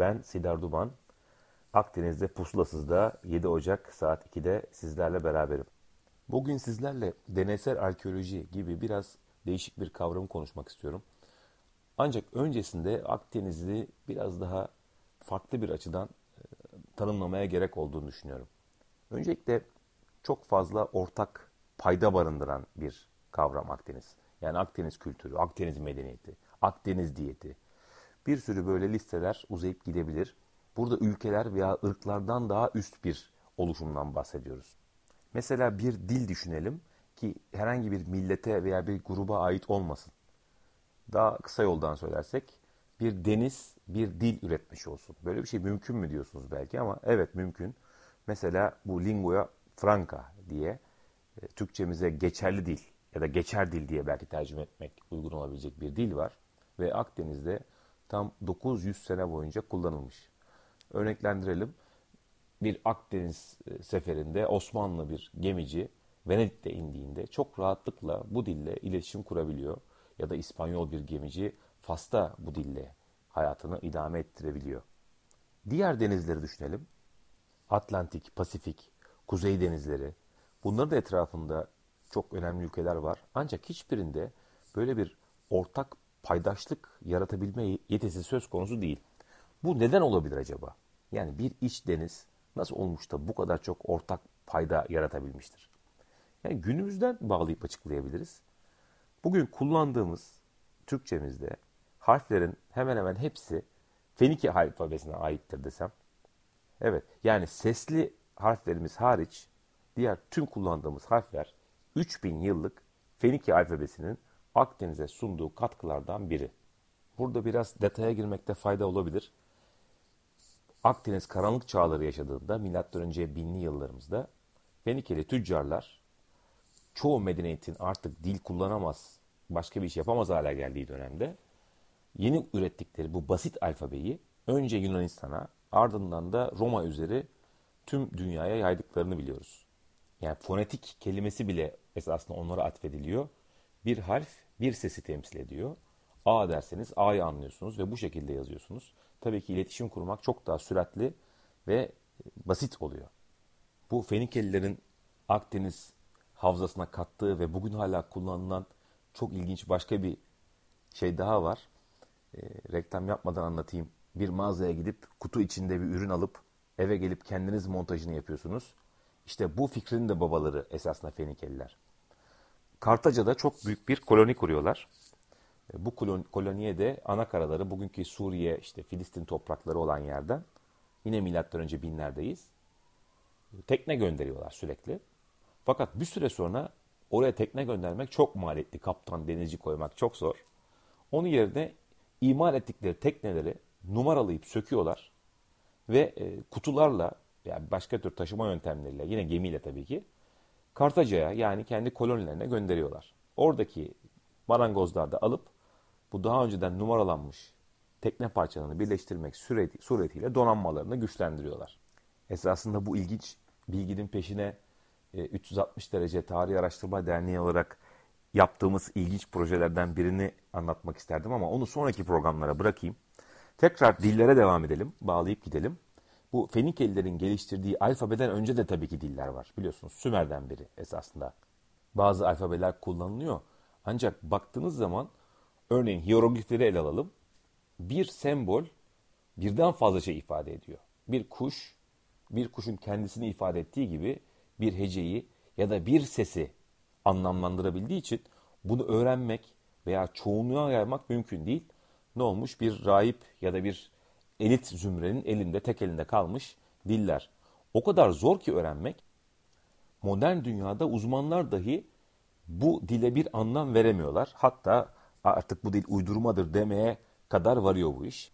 Ben Sidar Duman. Akdeniz'de Pusulasız'da 7 Ocak saat 2'de sizlerle beraberim. Bugün sizlerle deneysel arkeoloji gibi biraz değişik bir kavramı konuşmak istiyorum. Ancak öncesinde Akdeniz'i biraz daha farklı bir açıdan e, tanımlamaya gerek olduğunu düşünüyorum. Öncelikle çok fazla ortak payda barındıran bir kavram Akdeniz. Yani Akdeniz kültürü, Akdeniz medeniyeti, Akdeniz diyeti. Bir sürü böyle listeler uzayıp gidebilir. Burada ülkeler veya ırklardan daha üst bir oluşumdan bahsediyoruz. Mesela bir dil düşünelim ki herhangi bir millete veya bir gruba ait olmasın. Daha kısa yoldan söylersek bir deniz bir dil üretmiş olsun. Böyle bir şey mümkün mü diyorsunuz belki ama evet mümkün. Mesela bu lingua franca diye e, Türkçemize geçerli dil ya da geçer dil diye belki tercüme etmek uygun olabilecek bir dil var. Ve Akdeniz'de tam 900 sene boyunca kullanılmış. Örneklendirelim. Bir Akdeniz e, seferinde Osmanlı bir gemici Venedik'te indiğinde çok rahatlıkla bu dille iletişim kurabiliyor. Ya da İspanyol bir gemici Fas'ta bu dille hayatını idame ettirebiliyor. Diğer denizleri düşünelim. Atlantik, Pasifik, Kuzey denizleri. Bunların da etrafında çok önemli ülkeler var. Ancak hiçbirinde böyle bir ortak paydaşlık yaratabilme yetisi söz konusu değil. Bu neden olabilir acaba? Yani bir iç deniz nasıl olmuş da bu kadar çok ortak payda yaratabilmiştir? Yani günümüzden bağlayıp açıklayabiliriz. Bugün kullandığımız Türkçemizde harflerin hemen hemen hepsi Fenike alfabesine aittir desem. Evet yani sesli harflerimiz hariç diğer tüm kullandığımız harfler 3000 yıllık Fenike alfabesinin Akdeniz'e sunduğu katkılardan biri. Burada biraz detaya girmekte fayda olabilir. Akdeniz karanlık çağları yaşadığında M.Ö. binli yıllarımızda Fenikeli tüccarlar çoğu medeniyetin artık dil kullanamaz, başka bir iş yapamaz hale geldiği dönemde yeni ürettikleri bu basit alfabeyi önce Yunanistan'a ardından da Roma üzeri tüm dünyaya yaydıklarını biliyoruz. Yani fonetik kelimesi bile esasında onlara atfediliyor. Bir harf bir sesi temsil ediyor. A derseniz A'yı anlıyorsunuz ve bu şekilde yazıyorsunuz. Tabii ki iletişim kurmak çok daha süratli ve basit oluyor. Bu Fenikelilerin Akdeniz havzasına kattığı ve bugün hala kullanılan çok ilginç başka bir şey daha var. E, reklam yapmadan anlatayım. Bir mağazaya gidip kutu içinde bir ürün alıp eve gelip kendiniz montajını yapıyorsunuz. İşte bu fikrin de babaları esasında Fenikeliler. Kartaca'da çok büyük bir koloni kuruyorlar. E, bu koloniye de ana karaları bugünkü Suriye, işte Filistin toprakları olan yerden yine milattan önce binlerdeyiz. Tekne gönderiyorlar sürekli. Fakat bir süre sonra oraya tekne göndermek çok maliyetli. Kaptan, denizci koymak çok zor. Onun yerine imal ettikleri tekneleri numaralayıp söküyorlar ve e, kutularla yani başka tür taşıma yöntemleriyle yine gemiyle tabii ki Kartaca'ya yani kendi kolonilerine gönderiyorlar. Oradaki marangozlar da alıp bu daha önceden numaralanmış tekne parçalarını birleştirmek sureti, suretiyle donanmalarını güçlendiriyorlar. Esasında bu ilginç bilginin peşine 360 e, derece Tarih Araştırma Derneği olarak yaptığımız ilginç projelerden birini anlatmak isterdim ama onu sonraki programlara bırakayım. Tekrar dillere devam edelim, bağlayıp gidelim. Bu Fenikelilerin geliştirdiği alfabeden önce de tabii ki diller var. Biliyorsunuz Sümer'den beri esasında. Bazı alfabeler kullanılıyor. Ancak baktığınız zaman örneğin hieroglifleri ele alalım. Bir sembol birden fazla şey ifade ediyor. Bir kuş, bir kuşun kendisini ifade ettiği gibi bir heceyi ya da bir sesi anlamlandırabildiği için bunu öğrenmek veya çoğunluğa yaymak mümkün değil. Ne olmuş? Bir rahip ya da bir elit zümrenin elinde, tek elinde kalmış diller. O kadar zor ki öğrenmek, modern dünyada uzmanlar dahi bu dile bir anlam veremiyorlar. Hatta artık bu dil uydurmadır demeye kadar varıyor bu iş.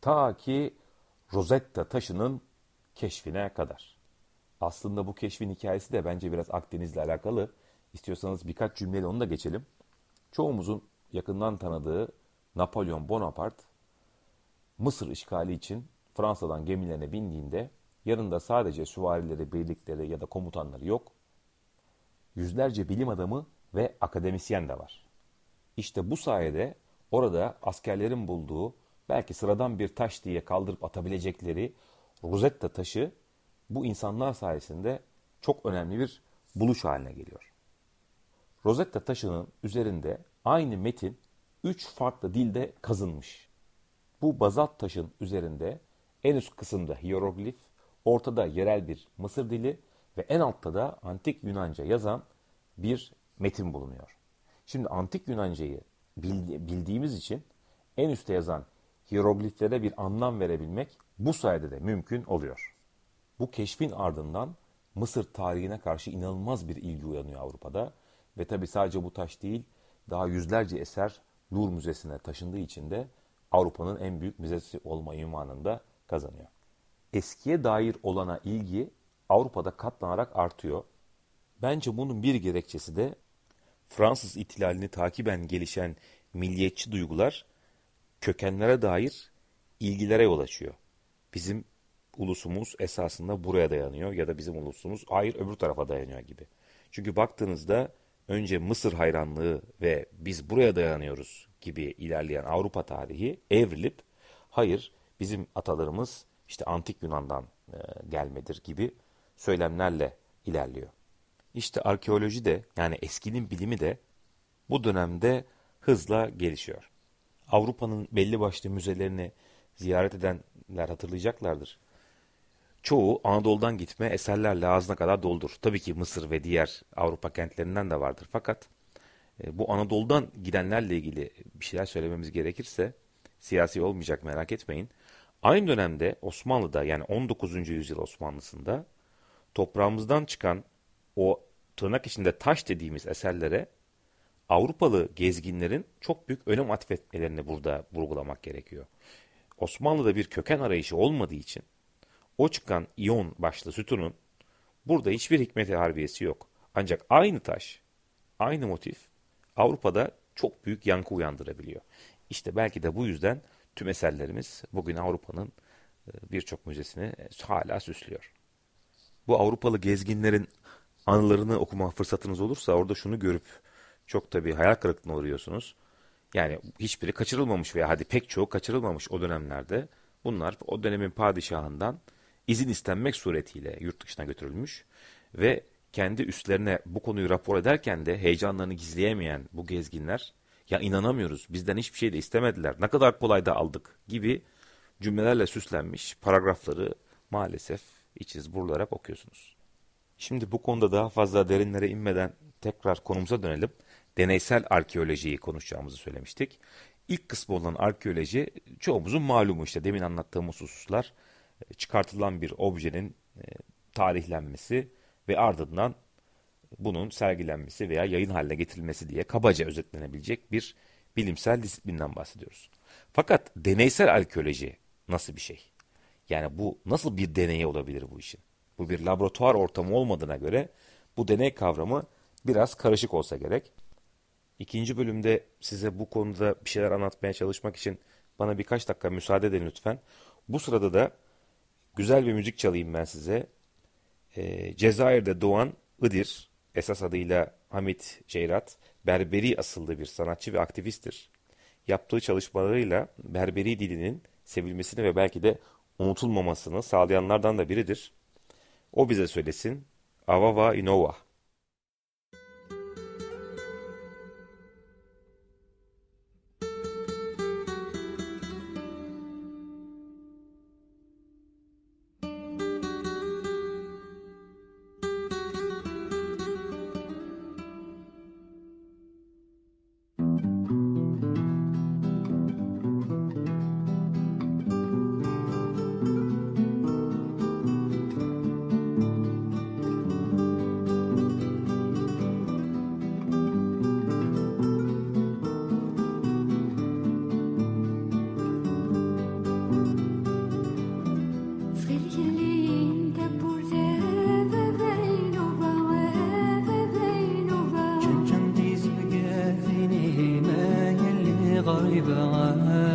Ta ki Rosetta taşının keşfine kadar. Aslında bu keşfin hikayesi de bence biraz Akdeniz'le alakalı. İstiyorsanız birkaç cümleyle onu da geçelim. Çoğumuzun yakından tanıdığı Napolyon Bonaparte, Mısır işgali için Fransa'dan gemilerine bindiğinde yanında sadece süvarileri, birlikleri ya da komutanları yok. Yüzlerce bilim adamı ve akademisyen de var. İşte bu sayede orada askerlerin bulduğu belki sıradan bir taş diye kaldırıp atabilecekleri Rosetta taşı bu insanlar sayesinde çok önemli bir buluş haline geliyor. Rosetta taşının üzerinde aynı metin üç farklı dilde kazınmış. Bu bazalt taşın üzerinde en üst kısımda hieroglif, ortada yerel bir Mısır dili ve en altta da antik Yunanca yazan bir metin bulunuyor. Şimdi antik Yunancayı bildiğimiz için en üstte yazan hierogliflere bir anlam verebilmek bu sayede de mümkün oluyor. Bu keşfin ardından Mısır tarihine karşı inanılmaz bir ilgi uyanıyor Avrupa'da. Ve tabi sadece bu taş değil, daha yüzlerce eser Louvre Müzesi'ne taşındığı için de Avrupa'nın en büyük müzesi olma ünvanında kazanıyor. Eskiye dair olana ilgi Avrupa'da katlanarak artıyor. Bence bunun bir gerekçesi de Fransız ihtilalini takiben gelişen milliyetçi duygular kökenlere dair ilgilere yol açıyor. Bizim ulusumuz esasında buraya dayanıyor ya da bizim ulusumuz hayır öbür tarafa dayanıyor gibi. Çünkü baktığınızda önce Mısır hayranlığı ve biz buraya dayanıyoruz gibi ilerleyen Avrupa tarihi evrilip hayır bizim atalarımız işte antik Yunan'dan e, gelmedir gibi söylemlerle ilerliyor. İşte arkeoloji de yani eskinin bilimi de bu dönemde hızla gelişiyor. Avrupa'nın belli başlı müzelerini ziyaret edenler hatırlayacaklardır. Çoğu Anadolu'dan gitme eserlerle ağzına kadar doldur. Tabii ki Mısır ve diğer Avrupa kentlerinden de vardır. Fakat bu Anadolu'dan gidenlerle ilgili bir şeyler söylememiz gerekirse siyasi olmayacak merak etmeyin. Aynı dönemde Osmanlı'da yani 19. yüzyıl Osmanlısı'nda toprağımızdan çıkan o tırnak içinde taş dediğimiz eserlere Avrupalı gezginlerin çok büyük önem atfetmelerini burada vurgulamak gerekiyor. Osmanlı'da bir köken arayışı olmadığı için o çıkan iyon başlı sütunun burada hiçbir hikmeti harbiyesi yok. Ancak aynı taş, aynı motif Avrupa'da çok büyük yankı uyandırabiliyor. İşte belki de bu yüzden tüm eserlerimiz bugün Avrupa'nın e, birçok müzesini hala süslüyor. Bu Avrupalı gezginlerin anılarını okuma fırsatınız olursa orada şunu görüp çok tabii hayal kırıklığına uğruyorsunuz. Yani hiçbiri kaçırılmamış veya hadi pek çoğu kaçırılmamış o dönemlerde. Bunlar o dönemin padişahından izin istenmek suretiyle yurt dışına götürülmüş ve kendi üstlerine bu konuyu rapor ederken de heyecanlarını gizleyemeyen bu gezginler ya inanamıyoruz bizden hiçbir şey de istemediler ne kadar kolay da aldık gibi cümlelerle süslenmiş paragrafları maalesef içiz burularak okuyorsunuz. Şimdi bu konuda daha fazla derinlere inmeden tekrar konumuza dönelim. Deneysel arkeolojiyi konuşacağımızı söylemiştik. İlk kısmı olan arkeoloji çoğumuzun malumu işte demin anlattığımız hususlar çıkartılan bir objenin e, tarihlenmesi ve ardından bunun sergilenmesi veya yayın haline getirilmesi diye kabaca özetlenebilecek bir bilimsel disiplinden bahsediyoruz. Fakat deneysel arkeoloji nasıl bir şey? Yani bu nasıl bir deney olabilir bu işin? Bu bir laboratuvar ortamı olmadığına göre bu deney kavramı biraz karışık olsa gerek. İkinci bölümde size bu konuda bir şeyler anlatmaya çalışmak için bana birkaç dakika müsaade edin lütfen. Bu sırada da güzel bir müzik çalayım ben size. Ee, Cezayir'de doğan Idir, esas adıyla Hamit Ceyrat, Berberi asıllı bir sanatçı ve aktivisttir. Yaptığı çalışmalarıyla Berberi dilinin sevilmesini ve belki de unutulmamasını sağlayanlardan da biridir. O bize söylesin. Avava Inova. إبراهيم.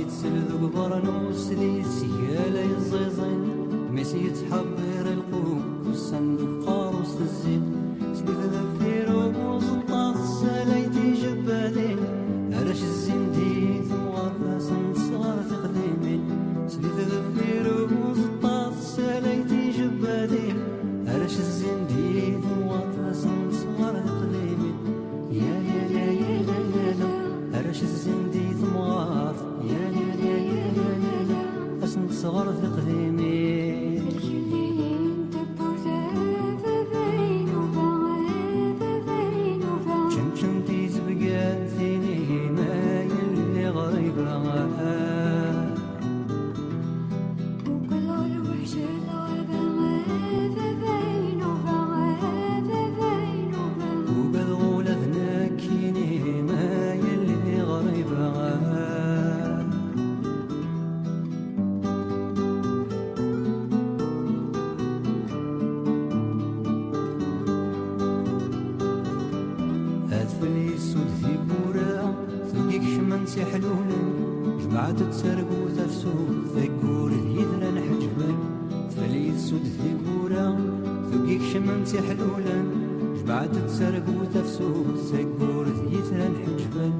يتسلذ قبر نوس ذي سيالة يزيزين ميسي يتحبير القلوب والصندوق قاروس الزين سليف ذا تحلولا جبعت تسرق وتفسوس سكور زيتنا الحجبل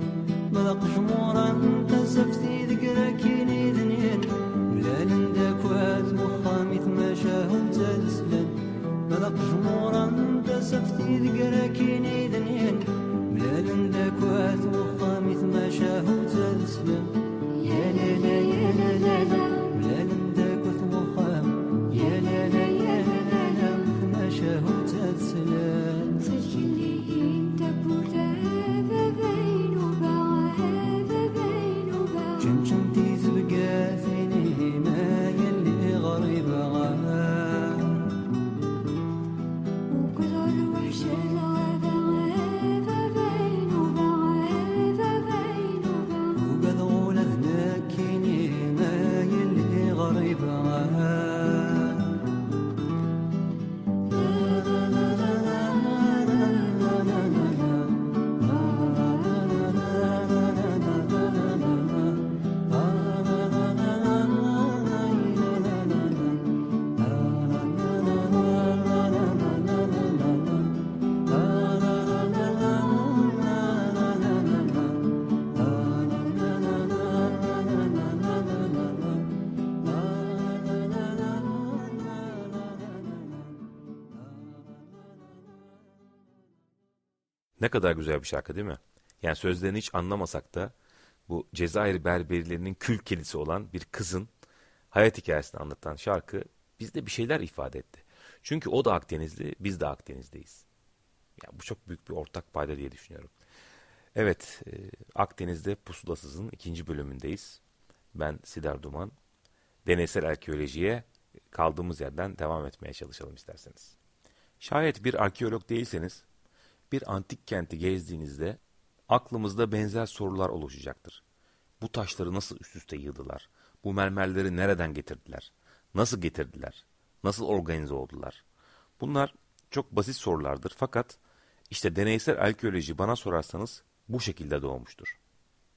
Ne kadar güzel bir şarkı değil mi? Yani sözlerini hiç anlamasak da bu Cezayir berberilerinin kül kedisi olan bir kızın hayat hikayesini anlatan şarkı bizde bir şeyler ifade etti. Çünkü o da Akdenizli, biz de Akdeniz'deyiz. Yani bu çok büyük bir ortak payda diye düşünüyorum. Evet, e, Akdeniz'de Pusulasız'ın ikinci bölümündeyiz. Ben Sidar Duman. Deneysel arkeolojiye kaldığımız yerden devam etmeye çalışalım isterseniz. Şayet bir arkeolog değilseniz bir antik kenti gezdiğinizde aklımızda benzer sorular oluşacaktır. Bu taşları nasıl üst üste yığdılar? Bu mermerleri nereden getirdiler? Nasıl getirdiler? Nasıl organize oldular? Bunlar çok basit sorulardır fakat işte deneysel arkeoloji bana sorarsanız bu şekilde doğmuştur.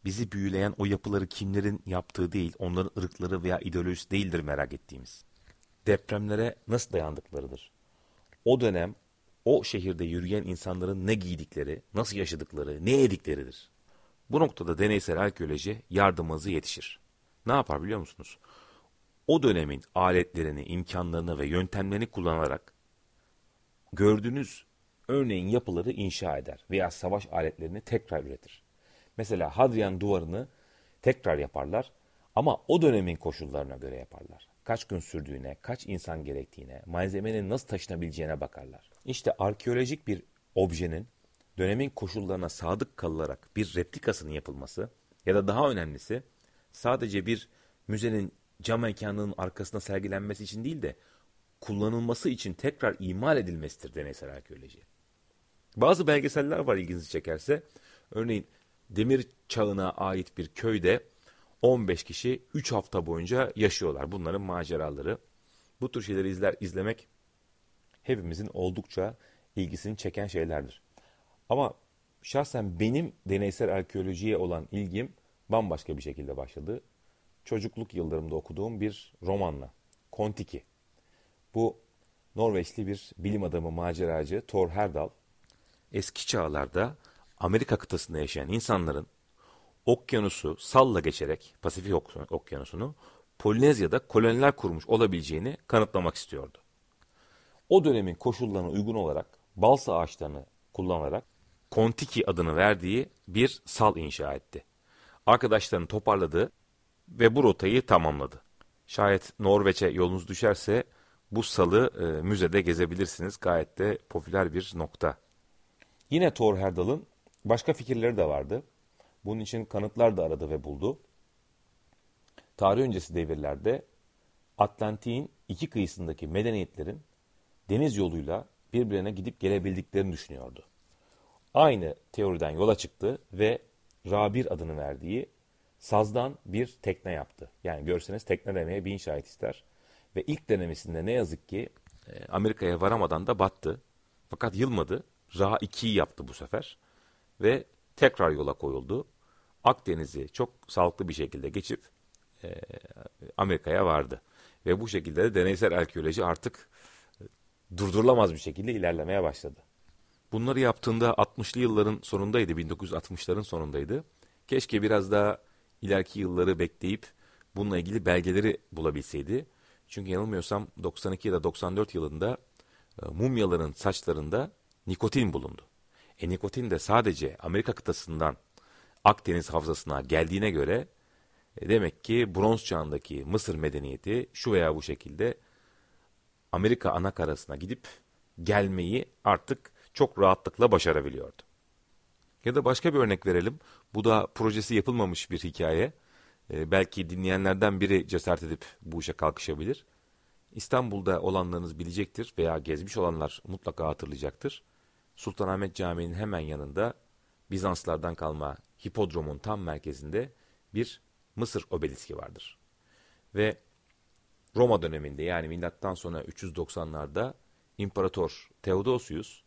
Bizi büyüleyen o yapıları kimlerin yaptığı değil, onların ırkları veya ideolojisi değildir merak ettiğimiz. Depremlere nasıl dayandıklarıdır. O dönem o şehirde yürüyen insanların ne giydikleri, nasıl yaşadıkları, ne yedikleridir. Bu noktada deneysel arkeoloji yardımımızı yetişir. Ne yapar biliyor musunuz? O dönemin aletlerini, imkanlarını ve yöntemlerini kullanarak gördüğünüz örneğin yapıları inşa eder veya savaş aletlerini tekrar üretir. Mesela Hadrian duvarını tekrar yaparlar ama o dönemin koşullarına göre yaparlar kaç gün sürdüğüne, kaç insan gerektiğine, malzemenin nasıl taşınabileceğine bakarlar. İşte arkeolojik bir objenin dönemin koşullarına sadık kalınarak bir replikasının yapılması ya da daha önemlisi sadece bir müzenin cam mekanının arkasına sergilenmesi için değil de kullanılması için tekrar imal edilmesidir deneysel arkeoloji. Bazı belgeseller var ilginizi çekerse. Örneğin demir çağına ait bir köyde 15 kişi 3 hafta boyunca yaşıyorlar. Bunların maceraları. Bu tür şeyleri izler izlemek hepimizin oldukça ilgisini çeken şeylerdir. Ama şahsen benim deneysel arkeolojiye olan ilgim bambaşka bir şekilde başladı. Çocukluk yıllarımda okuduğum bir romanla. Kontiki. Bu Norveçli bir bilim adamı maceracı Thor Herdal. Eski çağlarda Amerika kıtasında yaşayan insanların okyanusu salla geçerek Pasifik okyanusunu Polinezya'da koloniler kurmuş olabileceğini kanıtlamak istiyordu. O dönemin koşullarına uygun olarak balsa ağaçlarını kullanarak Kontiki adını verdiği bir sal inşa etti. Arkadaşlarını toparladı ve bu rotayı tamamladı. Şayet Norveç'e yolunuz düşerse bu salı e, müzede gezebilirsiniz. Gayet de popüler bir nokta. Yine Thor Herdal'ın başka fikirleri de vardı. Bunun için kanıtlar da aradı ve buldu. Tarih öncesi devirlerde Atlantik'in iki kıyısındaki medeniyetlerin deniz yoluyla birbirine gidip gelebildiklerini düşünüyordu. Aynı teoriden yola çıktı ve Rabir adını verdiği sazdan bir tekne yaptı. Yani görseniz tekne demeye bin şahit ister. Ve ilk denemesinde ne yazık ki e, Amerika'ya varamadan da battı. Fakat yılmadı. Ra 2'yi yaptı bu sefer. Ve tekrar yola koyuldu. Akdeniz'i çok sağlıklı bir şekilde geçip e, Amerika'ya vardı. Ve bu şekilde de deneysel arkeoloji artık e, durdurulamaz bir şekilde ilerlemeye başladı. Bunları yaptığında 60'lı yılların sonundaydı, 1960'ların sonundaydı. Keşke biraz daha ileriki yılları bekleyip bununla ilgili belgeleri bulabilseydi. Çünkü yanılmıyorsam 92 ya da 94 yılında e, mumyaların saçlarında nikotin bulundu. E nikotin de sadece Amerika kıtasından Akdeniz havzasına geldiğine göre e, demek ki bronz çağındaki Mısır medeniyeti şu veya bu şekilde Amerika ana karasına gidip gelmeyi artık çok rahatlıkla başarabiliyordu. Ya da başka bir örnek verelim. Bu da projesi yapılmamış bir hikaye. E, belki dinleyenlerden biri cesaret edip bu işe kalkışabilir. İstanbul'da olanlarınız bilecektir veya gezmiş olanlar mutlaka hatırlayacaktır. Sultanahmet Camii'nin hemen yanında Bizanslardan kalma hipodromun tam merkezinde bir Mısır obeliski vardır. Ve Roma döneminde yani milattan sonra 390'larda İmparator Theodosius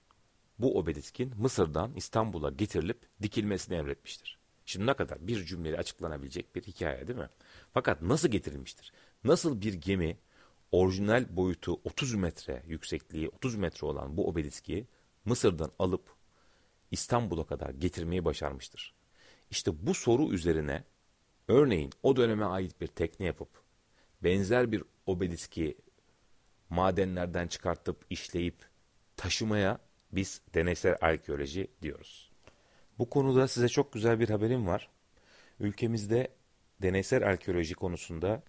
bu obeliskin Mısır'dan İstanbul'a getirilip dikilmesini emretmiştir. Şimdi ne kadar bir cümleyle açıklanabilecek bir hikaye değil mi? Fakat nasıl getirilmiştir? Nasıl bir gemi orijinal boyutu 30 metre yüksekliği 30 metre olan bu obeliski Mısır'dan alıp İstanbul'a kadar getirmeyi başarmıştır. İşte bu soru üzerine örneğin o döneme ait bir tekne yapıp benzer bir obeliski madenlerden çıkartıp işleyip taşımaya biz deneysel arkeoloji diyoruz. Bu konuda size çok güzel bir haberim var. Ülkemizde deneysel arkeoloji konusunda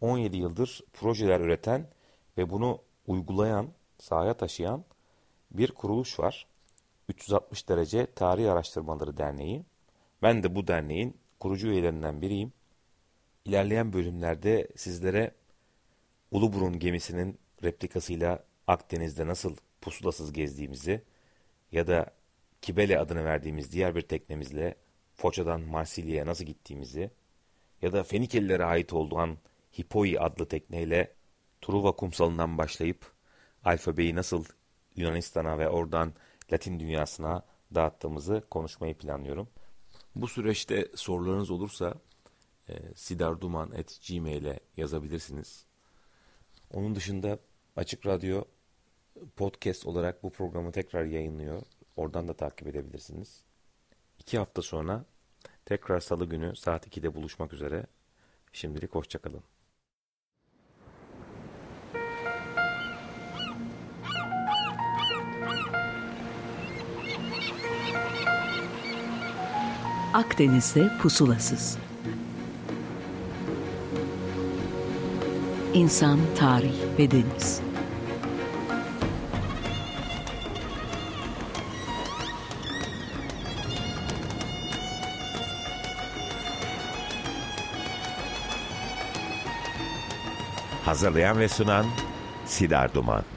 17 yıldır projeler üreten ve bunu uygulayan, sahaya taşıyan bir kuruluş var. 360 derece Tarih Araştırmaları Derneği. Ben de bu derneğin kurucu üyelerinden biriyim. İlerleyen bölümlerde sizlere Uluburun gemisinin replikasıyla Akdeniz'de nasıl pusulasız gezdiğimizi ya da Kibele adını verdiğimiz diğer bir teknemizle Foça'dan Marsilya'ya nasıl gittiğimizi ya da Fenikelilere ait olduğu Hipoi adlı tekneyle Truva kumsalından başlayıp alfabeyi nasıl Yunanistan'a ve oradan Latin dünyasına dağıttığımızı konuşmayı planlıyorum. Bu süreçte sorularınız olursa e, sidarduman.gmail'e yazabilirsiniz. Onun dışında Açık Radyo podcast olarak bu programı tekrar yayınlıyor. Oradan da takip edebilirsiniz. İki hafta sonra tekrar salı günü saat 2'de buluşmak üzere. Şimdilik hoşçakalın. Akdeniz'de pusulasız. İnsan, tarih ve deniz. Hazırlayan ve sunan Sidar Duman.